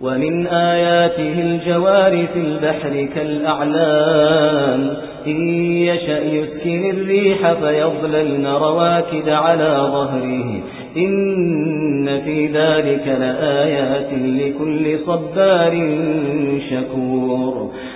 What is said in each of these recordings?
ومن آياته الجوار في البحر كالأعلام. إن يشأ يسكن الريح فيظللن رواكد على ظهره. إن في ذلك لآيات لكل صبار شكور.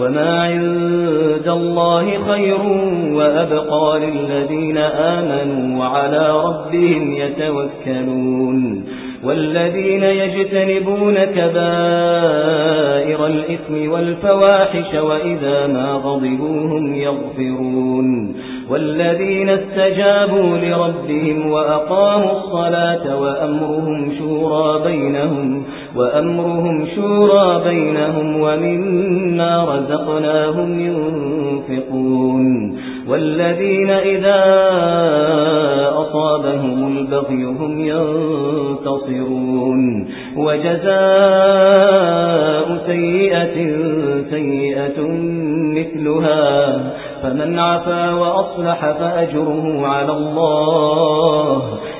وما عند الله خير وأبقى للذين آمنوا وعلى ربهم يتوكلون والذين يجتنبون كبائر الإثم والفواحش وإذا ما غضبوهم يغفرون والذين استجابوا لربهم وأقاموا الصلاة وأمرهم شورى بينهم وأمرهم شورى بينهم ومما رزقناهم ينفقون والذين إذا أصابهم البغي هم ينتصرون وجزاء سيئة سيئة مثلها فمن عفا وأصلح فأجره على الله